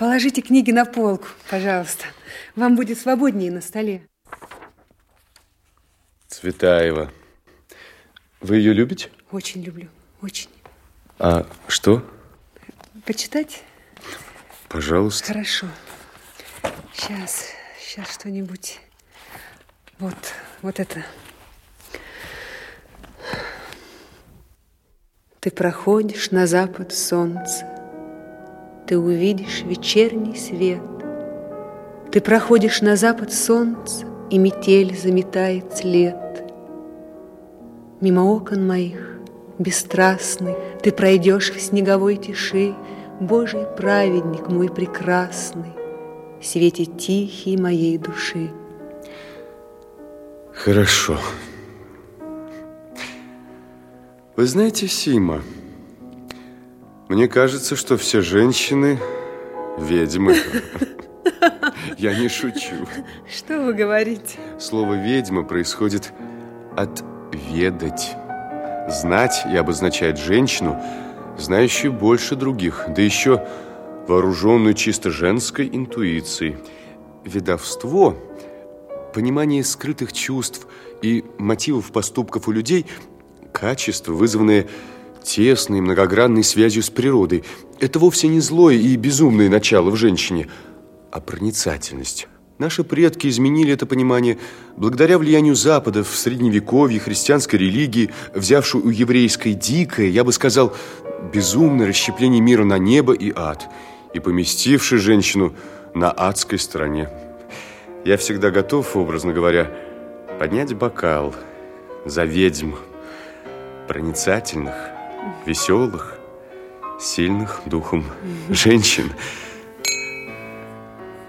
Положите книги на полку, пожалуйста. Вам будет свободнее на столе. Цветаева. Вы ее любите? Очень люблю, очень. А что? Почитать? Пожалуйста. Хорошо. Сейчас, сейчас что-нибудь. Вот, вот это. Ты проходишь на запад солнца, Ты увидишь вечерний свет. Ты проходишь на запад солнца, И метель заметает след. Мимо окон моих, бесстрастный, Ты пройдешь в снеговой тиши, Божий праведник мой прекрасный, В свете тихий моей души. Хорошо. Вы знаете, Сима, мне кажется, что все женщины ведьмы. Я не шучу. Что вы говорите? Слово «ведьма» происходит от «ведать». Знать и обозначает женщину, знающую больше других, да еще вооруженную чисто женской интуицией. Ведовство – понимание скрытых чувств и мотивов поступков у людей – Качество, вызванное тесной, многогранной связью с природой. Это вовсе не злое и безумное начало в женщине, а проницательность. Наши предки изменили это понимание благодаря влиянию Запада в Средневековье, христианской религии, взявшую у еврейской дикое, я бы сказал, безумное расщепление мира на небо и ад, и поместившей женщину на адской стороне. Я всегда готов, образно говоря, поднять бокал за ведьм, проницательных, веселых, сильных духом женщин.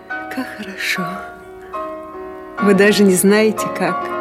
Как хорошо. Вы даже не знаете, как.